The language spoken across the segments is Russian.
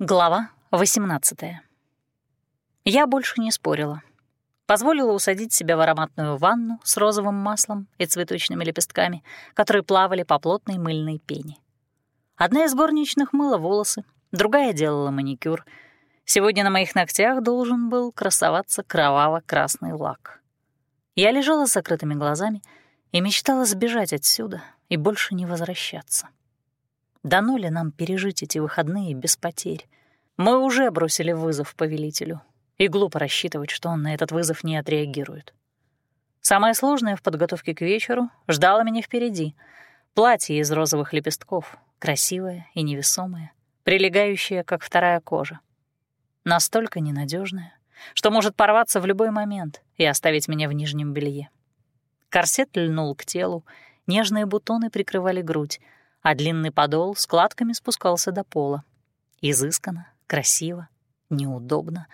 Глава 18. Я больше не спорила. Позволила усадить себя в ароматную ванну с розовым маслом и цветочными лепестками, которые плавали по плотной мыльной пене. Одна из горничных мыла волосы, другая делала маникюр. Сегодня на моих ногтях должен был красоваться кроваво-красный лак. Я лежала с закрытыми глазами и мечтала сбежать отсюда и больше не возвращаться. Дано ли нам пережить эти выходные без потерь? Мы уже бросили вызов повелителю, и глупо рассчитывать, что он на этот вызов не отреагирует. Самое сложное в подготовке к вечеру ждало меня впереди. Платье из розовых лепестков, красивое и невесомое, прилегающее, как вторая кожа. Настолько ненадежное, что может порваться в любой момент и оставить меня в нижнем белье. Корсет льнул к телу, нежные бутоны прикрывали грудь, а длинный подол складками спускался до пола. Изысканно, красиво, неудобно,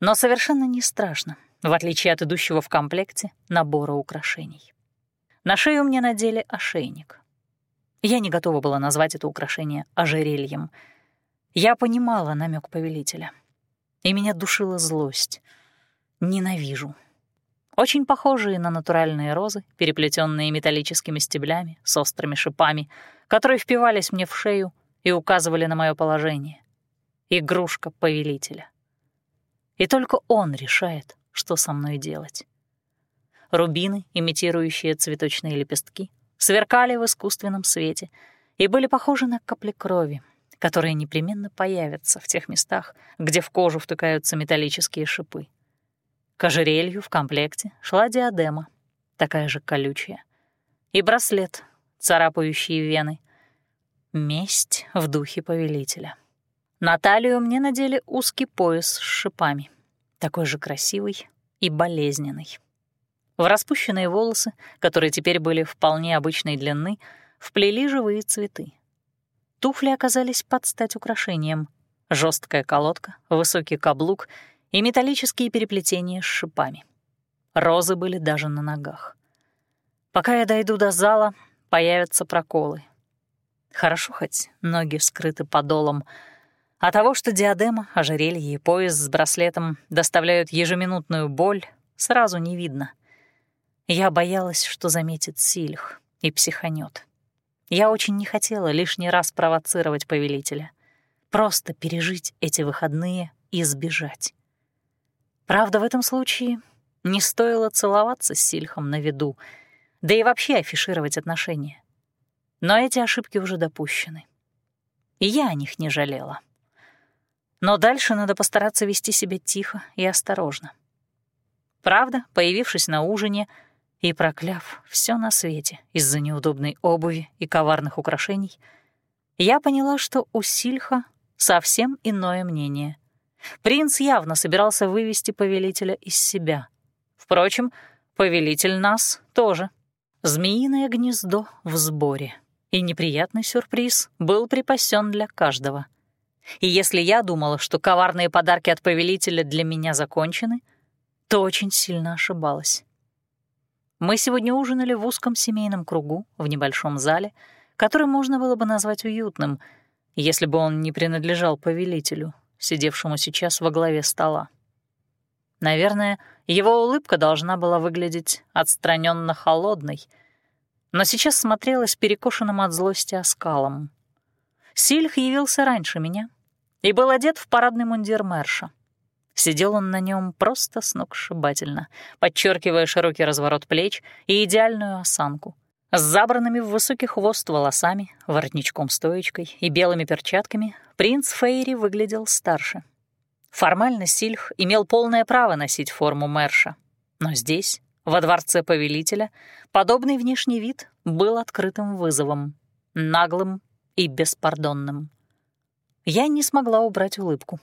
но совершенно не страшно, в отличие от идущего в комплекте набора украшений. На шею мне надели ошейник. Я не готова была назвать это украшение ожерельем. Я понимала намек повелителя. И меня душила злость. Ненавижу. Очень похожие на натуральные розы, переплетенные металлическими стеблями с острыми шипами, которые впивались мне в шею и указывали на мое положение. Игрушка повелителя. И только он решает, что со мной делать. Рубины, имитирующие цветочные лепестки, сверкали в искусственном свете и были похожи на капли крови, которые непременно появятся в тех местах, где в кожу втыкаются металлические шипы. К ожерелью в комплекте шла диадема, такая же колючая, и браслет, царапающий вены. Месть в духе повелителя. На мне надели узкий пояс с шипами, такой же красивый и болезненный. В распущенные волосы, которые теперь были вполне обычной длины, вплели живые цветы. Туфли оказались под стать украшением. Жесткая колодка, высокий каблук и металлические переплетения с шипами. Розы были даже на ногах. Пока я дойду до зала, появятся проколы. Хорошо хоть ноги скрыты подолом, а того, что диадема, ожерелье и пояс с браслетом доставляют ежеминутную боль, сразу не видно. Я боялась, что заметит Сильх и психанет. Я очень не хотела лишний раз провоцировать повелителя. Просто пережить эти выходные и сбежать. Правда, в этом случае не стоило целоваться с Сильхом на виду, да и вообще афишировать отношения. Но эти ошибки уже допущены. И я о них не жалела. Но дальше надо постараться вести себя тихо и осторожно. Правда, появившись на ужине и прокляв все на свете из-за неудобной обуви и коварных украшений, я поняла, что у Сильха совсем иное мнение. Принц явно собирался вывести повелителя из себя. Впрочем, повелитель нас тоже. Змеиное гнездо в сборе и неприятный сюрприз был припасен для каждого. И если я думала, что коварные подарки от повелителя для меня закончены, то очень сильно ошибалась. Мы сегодня ужинали в узком семейном кругу в небольшом зале, который можно было бы назвать уютным, если бы он не принадлежал повелителю, сидевшему сейчас во главе стола. Наверное, его улыбка должна была выглядеть отстраненно холодной — но сейчас смотрелась перекошенным от злости оскалом. Сильх явился раньше меня и был одет в парадный мундир Мэрша. Сидел он на нем просто сногсшибательно, подчеркивая широкий разворот плеч и идеальную осанку. С забранными в высокий хвост волосами, воротничком-стоечкой и белыми перчатками принц Фейри выглядел старше. Формально Сильх имел полное право носить форму Мэрша, но здесь, во дворце повелителя подобный внешний вид был открытым вызовом, наглым и беспардонным. Я не смогла убрать улыбку.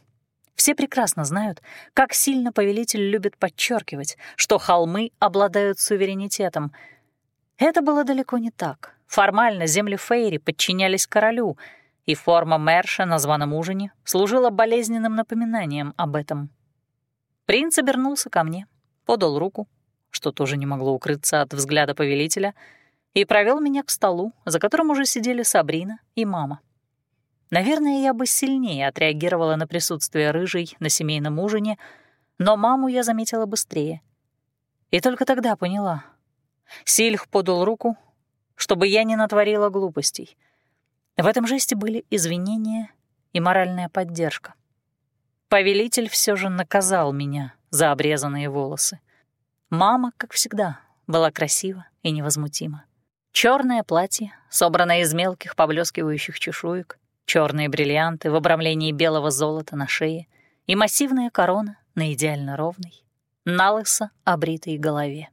Все прекрасно знают, как сильно повелитель любит подчеркивать, что холмы обладают суверенитетом. Это было далеко не так. Формально земли Фейри подчинялись королю, и форма Мерша на званом ужине служила болезненным напоминанием об этом. Принц обернулся ко мне, подал руку, что тоже не могло укрыться от взгляда повелителя, и провел меня к столу, за которым уже сидели Сабрина и мама. Наверное, я бы сильнее отреагировала на присутствие рыжей на семейном ужине, но маму я заметила быстрее. И только тогда поняла. Сильх подал руку, чтобы я не натворила глупостей. В этом жесте были извинения и моральная поддержка. Повелитель все же наказал меня за обрезанные волосы. Мама, как всегда, была красива и невозмутима. Черное платье, собранное из мелких поблескивающих чешуек, черные бриллианты в обрамлении белого золота на шее и массивная корона на идеально ровной, налысо обритой голове.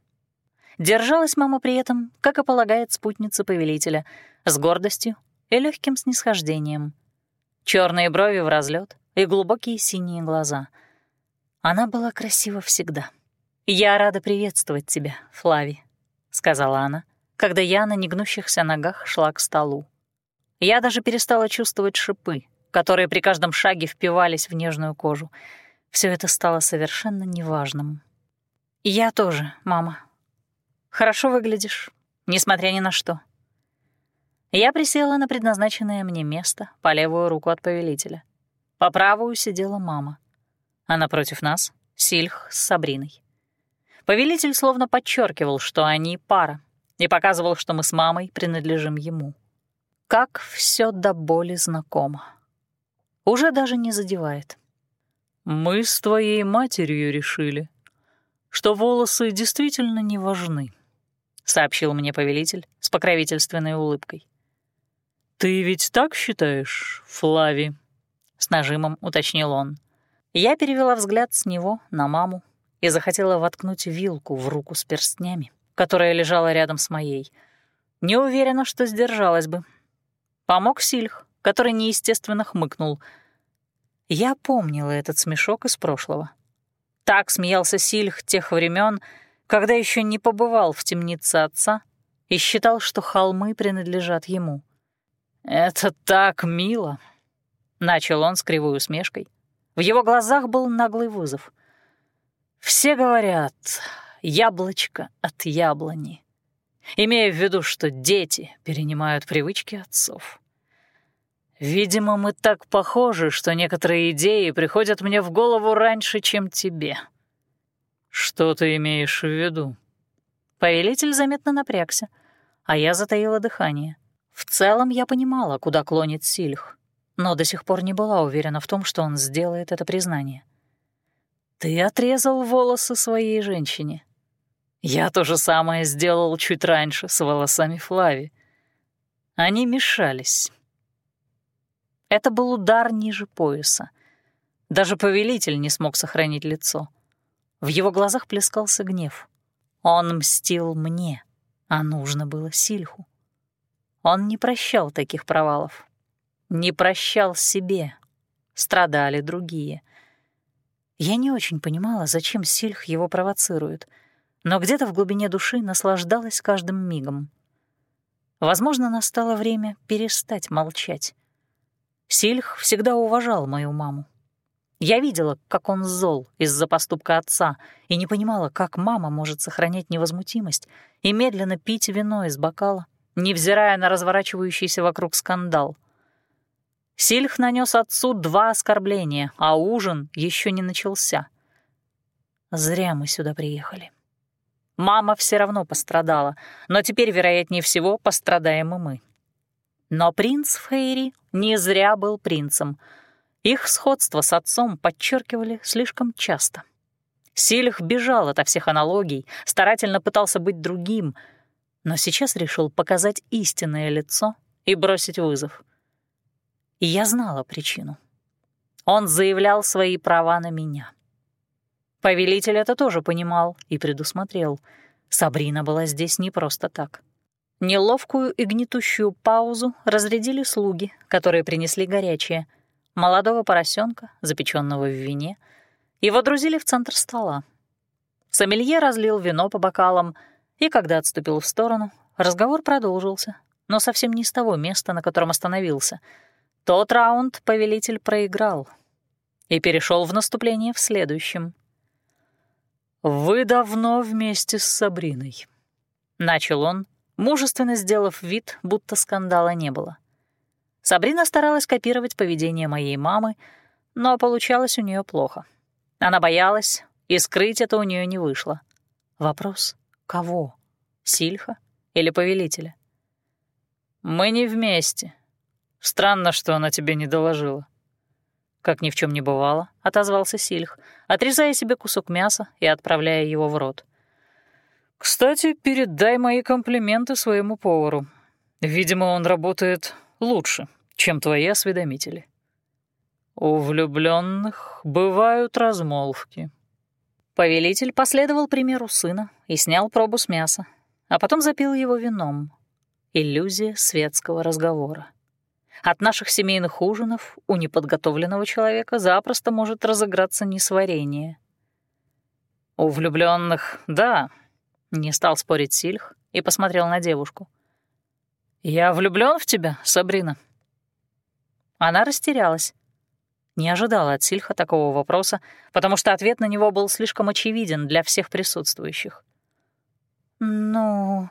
Держалась мама при этом, как и полагает спутница повелителя, с гордостью и легким снисхождением. Черные брови в разлет и глубокие синие глаза. Она была красива всегда. «Я рада приветствовать тебя, Флави», — сказала она, когда я на негнущихся ногах шла к столу. Я даже перестала чувствовать шипы, которые при каждом шаге впивались в нежную кожу. Все это стало совершенно неважным. «Я тоже, мама. Хорошо выглядишь, несмотря ни на что». Я присела на предназначенное мне место по левую руку от повелителя. По правую сидела мама, а напротив нас — Сильх с Сабриной. Повелитель словно подчеркивал, что они пара, и показывал, что мы с мамой принадлежим ему. Как все до боли знакомо. Уже даже не задевает. «Мы с твоей матерью решили, что волосы действительно не важны», — сообщил мне повелитель с покровительственной улыбкой. «Ты ведь так считаешь, Флави?» — с нажимом уточнил он. Я перевела взгляд с него на маму, и захотела воткнуть вилку в руку с перстнями, которая лежала рядом с моей. Не уверена, что сдержалась бы. Помог Сильх, который неестественно хмыкнул. Я помнила этот смешок из прошлого. Так смеялся Сильх тех времен, когда еще не побывал в темнице отца и считал, что холмы принадлежат ему. «Это так мило!» — начал он с кривой усмешкой. В его глазах был наглый вызов. Все говорят «яблочко от яблони», имея в виду, что дети перенимают привычки отцов. Видимо, мы так похожи, что некоторые идеи приходят мне в голову раньше, чем тебе. Что ты имеешь в виду? Повелитель заметно напрягся, а я затаила дыхание. В целом я понимала, куда клонит Сильх, но до сих пор не была уверена в том, что он сделает это признание. Ты отрезал волосы своей женщине. Я то же самое сделал чуть раньше с волосами Флави. Они мешались. Это был удар ниже пояса. Даже повелитель не смог сохранить лицо. В его глазах плескался гнев. Он мстил мне, а нужно было Сильху. Он не прощал таких провалов. Не прощал себе. Страдали другие. Я не очень понимала, зачем Сильх его провоцирует, но где-то в глубине души наслаждалась каждым мигом. Возможно, настало время перестать молчать. Сильх всегда уважал мою маму. Я видела, как он зол из-за поступка отца, и не понимала, как мама может сохранять невозмутимость и медленно пить вино из бокала, невзирая на разворачивающийся вокруг скандал — Сильх нанес отцу два оскорбления, а ужин еще не начался. Зря мы сюда приехали. Мама все равно пострадала, но теперь, вероятнее всего, пострадаем и мы. Но принц Фейри не зря был принцем. Их сходство с отцом подчеркивали слишком часто. Сильх бежал ото всех аналогий, старательно пытался быть другим, но сейчас решил показать истинное лицо и бросить вызов — и я знала причину. Он заявлял свои права на меня. Повелитель это тоже понимал и предусмотрел. Сабрина была здесь не просто так. Неловкую и гнетущую паузу разрядили слуги, которые принесли горячее, молодого поросенка, запеченного в вине, и водрузили в центр стола. Сомелье разлил вино по бокалам, и когда отступил в сторону, разговор продолжился, но совсем не с того места, на котором остановился — тот раунд повелитель проиграл и перешел в наступление в следующем. «Вы давно вместе с Сабриной», — начал он, мужественно сделав вид, будто скандала не было. Сабрина старалась копировать поведение моей мамы, но получалось у нее плохо. Она боялась, и скрыть это у нее не вышло. Вопрос — кого? Сильха или повелителя? «Мы не вместе. Странно, что она тебе не доложила». Как ни в чем не бывало, отозвался Сильх, отрезая себе кусок мяса и отправляя его в рот. «Кстати, передай мои комплименты своему повару. Видимо, он работает лучше, чем твои осведомители. У влюбленных бывают размолвки. Повелитель последовал примеру сына и снял пробу с мяса, а потом запил его вином. Иллюзия светского разговора. От наших семейных ужинов у неподготовленного человека запросто может разыграться несварение. «У влюбленных, да», — не стал спорить Сильх и посмотрел на девушку. «Я влюблен в тебя, Сабрина?» Она растерялась. Не ожидала от Сильха такого вопроса, потому что ответ на него был слишком очевиден для всех присутствующих. «Ну...»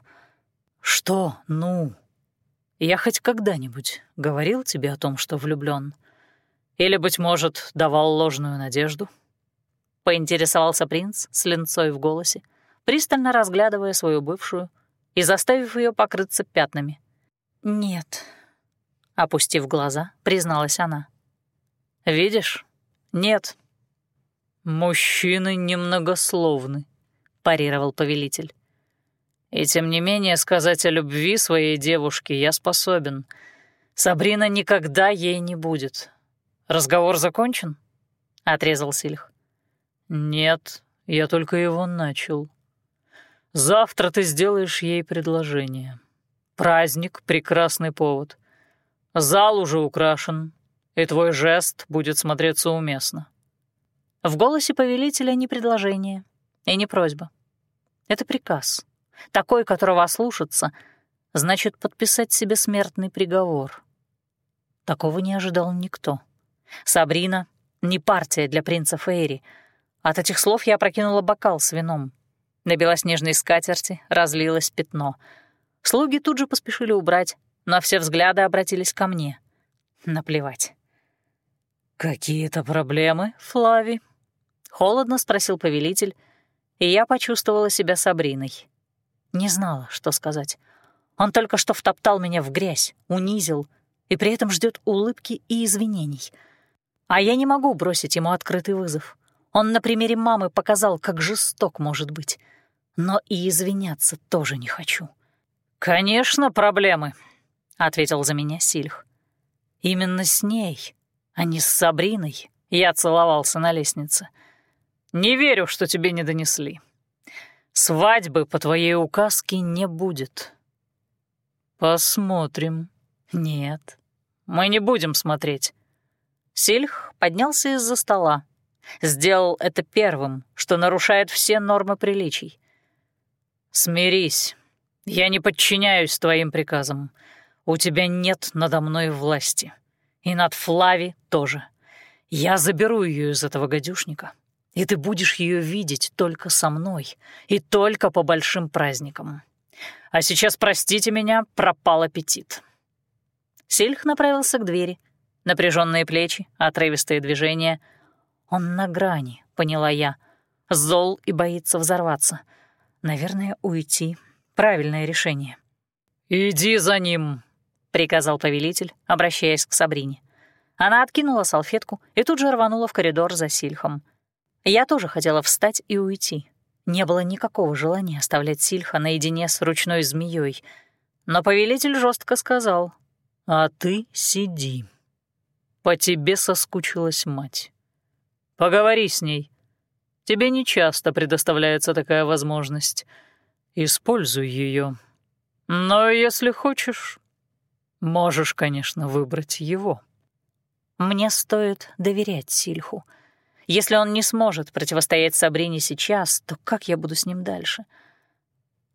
«Что «ну»?» Я хоть когда-нибудь говорил тебе о том, что влюблён? Или, быть может, давал ложную надежду?» Поинтересовался принц с линцой в голосе, пристально разглядывая свою бывшую и заставив ее покрыться пятнами. «Нет», Опустив глаза, призналась она. «Видишь? Нет». «Мужчины немногословны», — парировал повелитель. «И тем не менее сказать о любви своей девушке я способен. Сабрина никогда ей не будет. Разговор закончен?» — отрезал Сильх. «Нет, я только его начал. Завтра ты сделаешь ей предложение. Праздник — прекрасный повод. Зал уже украшен, и твой жест будет смотреться уместно». В голосе повелителя не предложение и не просьба. Это приказ. Такой, которого ослушаться, значит подписать себе смертный приговор. Такого не ожидал никто. Сабрина — не партия для принца Фейри. От этих слов я опрокинула бокал с вином. На белоснежной скатерти разлилось пятно. Слуги тут же поспешили убрать, но все взгляды обратились ко мне. Наплевать. «Какие-то проблемы, Флави?» — холодно спросил повелитель, и я почувствовала себя Сабриной. Не знала, что сказать. Он только что втоптал меня в грязь, унизил, и при этом ждет улыбки и извинений. А я не могу бросить ему открытый вызов. Он на примере мамы показал, как жесток может быть. Но и извиняться тоже не хочу. «Конечно, проблемы», — ответил за меня Сильх. «Именно с ней, а не с Сабриной, я целовался на лестнице. Не верю, что тебе не донесли. Свадьбы по твоей указке не будет». «Посмотрим». «Нет, мы не будем смотреть». Сильх поднялся из-за стола. Сделал это первым, что нарушает все нормы приличий. «Смирись. Я не подчиняюсь твоим приказам. У тебя нет надо мной власти. И над Флави тоже. Я заберу ее из этого гадюшника, и ты будешь ее видеть только со мной и только по большим праздникам. А сейчас, простите меня, пропал аппетит». Сильх направился к двери. Напряженные плечи, отрывистые движения. Он на грани, поняла я. Зол и боится взорваться. Наверное, уйти — правильное решение. «Иди за ним», приказал повелитель, обращаясь к Сабрине. Она откинула салфетку и тут же рванула в коридор за Сильхом. Я тоже хотела встать и уйти. Не было никакого желания оставлять Сильха наедине с ручной змеей. Но повелитель жестко сказал, «А ты сиди. По тебе соскучилась мать. Поговори с ней. Тебе нечасто предоставляется такая возможность. Используй ее. Но если хочешь, Можешь, конечно, выбрать его. Мне стоит доверять Сильху. Если он не сможет противостоять Сабрине сейчас, то как я буду с ним дальше?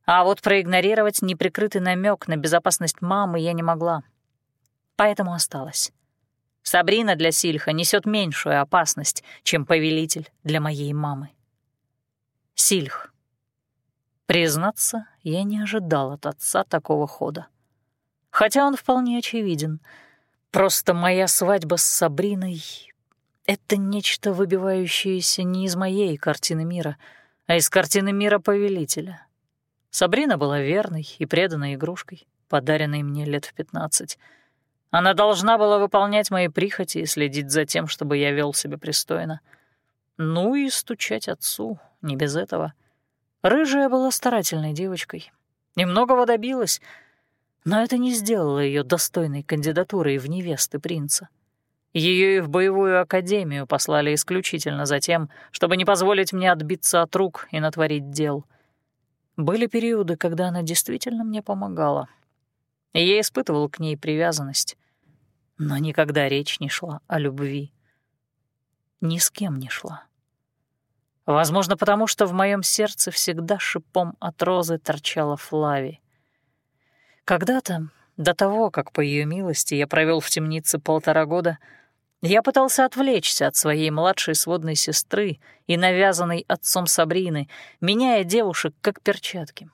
А вот проигнорировать неприкрытый намек на безопасность мамы я не могла. Поэтому осталась. Сабрина для Сильха несет меньшую опасность, чем повелитель для моей мамы. Сильх. Признаться, я не ожидал от отца такого хода хотя он вполне очевиден. Просто моя свадьба с Сабриной — это нечто выбивающееся не из моей картины мира, а из картины мира Повелителя. Сабрина была верной и преданной игрушкой, подаренной мне лет в пятнадцать. Она должна была выполнять мои прихоти и следить за тем, чтобы я вел себя пристойно. Ну и стучать отцу, не без этого. Рыжая была старательной девочкой. Немногого добилась — но это не сделало ее достойной кандидатурой в невесты принца. Ее и в боевую академию послали исключительно за тем, чтобы не позволить мне отбиться от рук и натворить дел. Были периоды, когда она действительно мне помогала. И я испытывал к ней привязанность. Но никогда речь не шла о любви. Ни с кем не шла. Возможно, потому что в моем сердце всегда шипом от розы торчала Флави. Когда-то, до того, как по ее милости я провел в темнице полтора года, я пытался отвлечься от своей младшей сводной сестры и навязанной отцом Сабрины, меняя девушек как перчатки.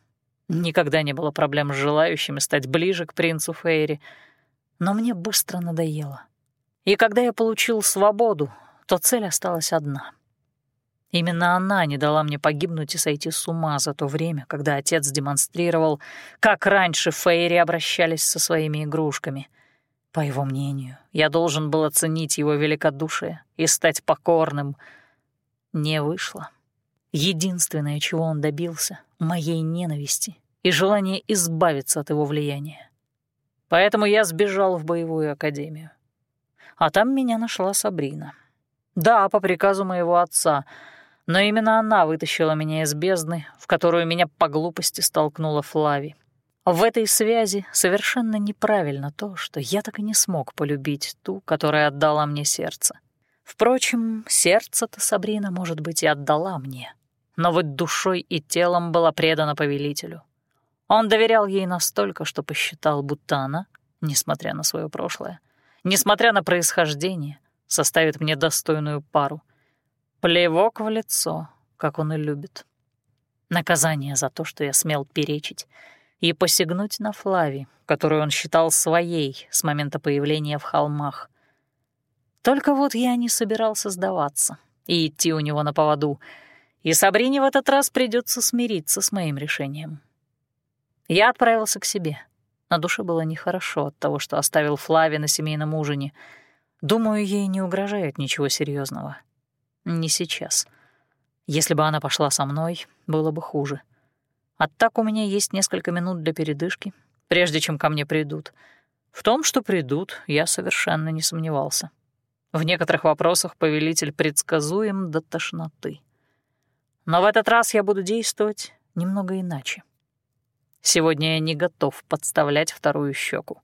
Никогда не было проблем с желающими стать ближе к принцу Фейри, но мне быстро надоело. И когда я получил свободу, то цель осталась одна Именно она не дала мне погибнуть и сойти с ума за то время, когда отец демонстрировал, как раньше Фейри обращались со своими игрушками. По его мнению, я должен был оценить его великодушие и стать покорным. Не вышло. Единственное, чего он добился — моей ненависти и желание избавиться от его влияния. Поэтому я сбежал в боевую академию. А там меня нашла Сабрина. Да, по приказу моего отца — но именно она вытащила меня из бездны, в которую меня по глупости столкнула Флави. В этой связи совершенно неправильно то, что я так и не смог полюбить ту, которая отдала мне сердце. Впрочем, сердце-то Сабрина, может быть, и отдала мне, но вот душой и телом была предана повелителю. Он доверял ей настолько, что посчитал, будто она, несмотря на свое прошлое, несмотря на происхождение, составит мне достойную пару — Плевок в лицо, как он и любит. Наказание за то, что я смел перечить и посягнуть на Флави, которую он считал своей с момента появления в холмах. Только вот я не собирался сдаваться и идти у него на поводу, и Сабрине в этот раз придется смириться с моим решением. Я отправился к себе. На душе было нехорошо от того, что оставил Флави на семейном ужине. Думаю, ей не угрожает ничего серьезного. Не сейчас. Если бы она пошла со мной, было бы хуже. А так у меня есть несколько минут для передышки, прежде чем ко мне придут. В том, что придут, я совершенно не сомневался. В некоторых вопросах повелитель предсказуем до тошноты. Но в этот раз я буду действовать немного иначе. Сегодня я не готов подставлять вторую щеку.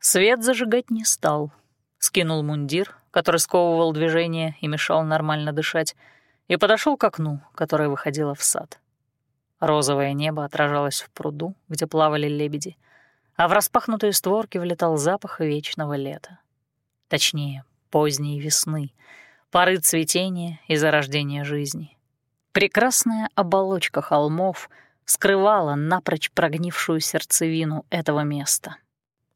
Свет зажигать не стал. Скинул мундир, который сковывал движение и мешал нормально дышать, и подошел к окну, которое выходило в сад. Розовое небо отражалось в пруду, где плавали лебеди, а в распахнутые створки влетал запах вечного лета. Точнее, поздней весны, поры цветения и зарождения жизни. Прекрасная оболочка холмов скрывала напрочь прогнившую сердцевину этого места.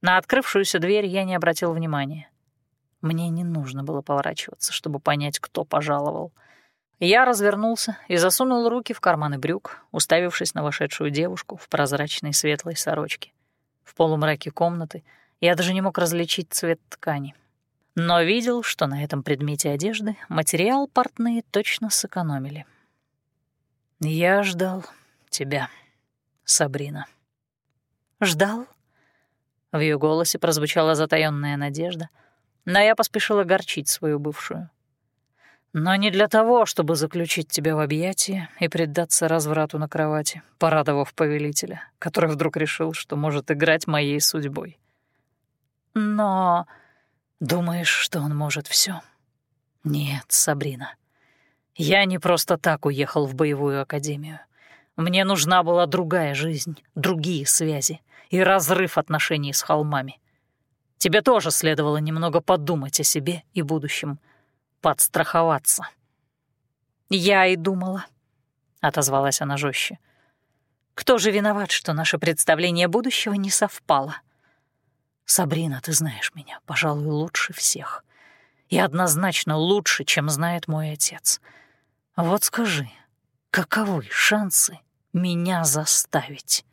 На открывшуюся дверь я не обратил внимания. Мне не нужно было поворачиваться, чтобы понять, кто пожаловал. Я развернулся и засунул руки в карманы брюк, уставившись на вошедшую девушку в прозрачной светлой сорочке. В полумраке комнаты я даже не мог различить цвет ткани. Но видел, что на этом предмете одежды материал портные точно сэкономили. «Я ждал тебя, Сабрина». «Ждал?» В ее голосе прозвучала затаённая надежда — но я поспешила огорчить свою бывшую. Но не для того, чтобы заключить тебя в объятия и предаться разврату на кровати, порадовав повелителя, который вдруг решил, что может играть моей судьбой. Но думаешь, что он может все? Нет, Сабрина. Я не просто так уехал в боевую академию. Мне нужна была другая жизнь, другие связи и разрыв отношений с холмами. Тебе тоже следовало немного подумать о себе и будущем, подстраховаться». «Я и думала», — отозвалась она жестче. «Кто же виноват, что наше представление будущего не совпало?» Сабрина, ты знаешь меня, пожалуй, лучше всех. И однозначно лучше, чем знает мой отец. Вот скажи, каковы шансы меня заставить?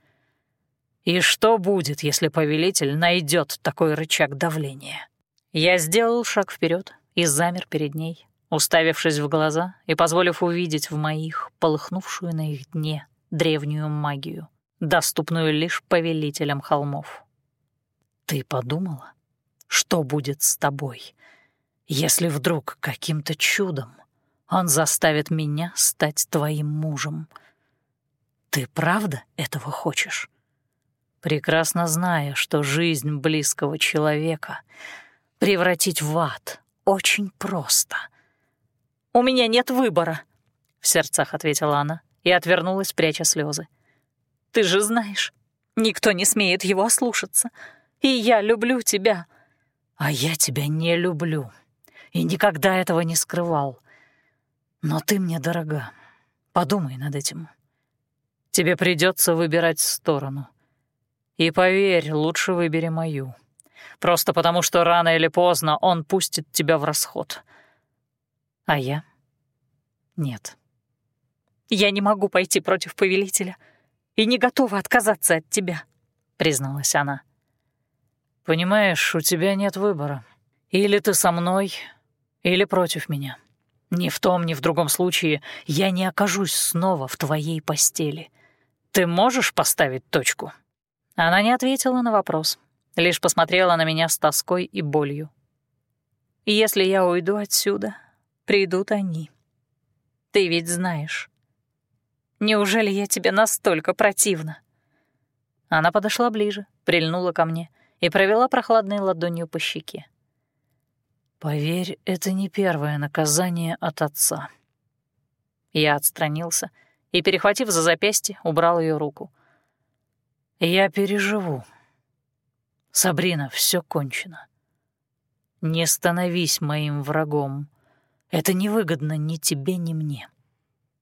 И что будет, если повелитель найдет такой рычаг давления? Я сделал шаг вперед и замер перед ней, уставившись в глаза и позволив увидеть в моих полыхнувшую на их дне древнюю магию, доступную лишь повелителям холмов. Ты подумала, что будет с тобой, если вдруг каким-то чудом он заставит меня стать твоим мужем? Ты правда этого хочешь? Прекрасно зная, что жизнь близкого человека превратить в ад очень просто. «У меня нет выбора», — в сердцах ответила она и отвернулась, пряча слезы. «Ты же знаешь, никто не смеет его ослушаться, и я люблю тебя». «А я тебя не люблю и никогда этого не скрывал. Но ты мне дорога. Подумай над этим. Тебе придется выбирать сторону. И поверь, лучше выбери мою. Просто потому, что рано или поздно он пустит тебя в расход. А я? Нет. Я не могу пойти против повелителя и не готова отказаться от тебя, призналась она. Понимаешь, у тебя нет выбора. Или ты со мной, или против меня. Ни в том, ни в другом случае я не окажусь снова в твоей постели. Ты можешь поставить точку?» Она не ответила на вопрос, лишь посмотрела на меня с тоской и болью. «Если я уйду отсюда, придут они. Ты ведь знаешь. Неужели я тебе настолько противна?» Она подошла ближе, прильнула ко мне и провела прохладной ладонью по щеке. «Поверь, это не первое наказание от отца». Я отстранился и, перехватив за запястье, убрал ее руку — я переживу. Сабрина, все кончено. Не становись моим врагом. Это невыгодно ни тебе, ни мне.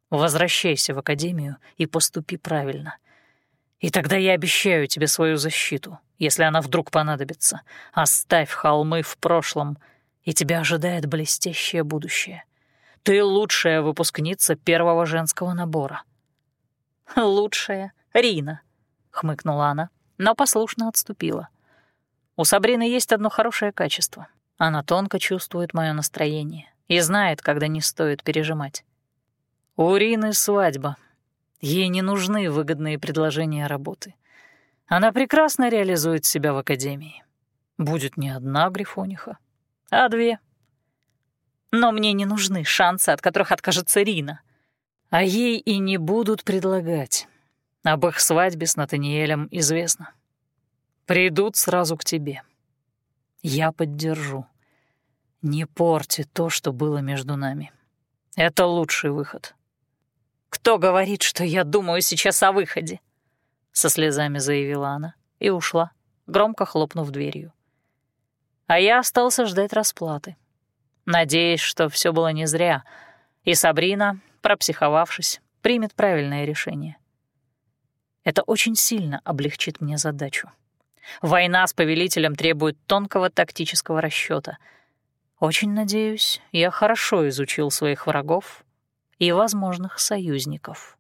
Возвращайся в академию и поступи правильно. И тогда я обещаю тебе свою защиту, если она вдруг понадобится. Оставь холмы в прошлом, и тебя ожидает блестящее будущее. Ты лучшая выпускница первого женского набора. Лучшая Рина, — хмыкнула она, но послушно отступила. «У Сабрины есть одно хорошее качество. Она тонко чувствует мое настроение и знает, когда не стоит пережимать. У Рины свадьба. Ей не нужны выгодные предложения работы. Она прекрасно реализует себя в академии. Будет не одна грифониха, а две. Но мне не нужны шансы, от которых откажется Рина. А ей и не будут предлагать. Об их свадьбе с Натаниэлем известно. Придут сразу к тебе. Я поддержу. Не порти то, что было между нами. Это лучший выход. «Кто говорит, что я думаю сейчас о выходе?» Со слезами заявила она и ушла, громко хлопнув дверью. А я остался ждать расплаты, надеясь, что все было не зря, и Сабрина, пропсиховавшись, примет правильное решение. Это очень сильно облегчит мне задачу. Война с повелителем требует тонкого тактического расчета. Очень надеюсь, я хорошо изучил своих врагов и возможных союзников.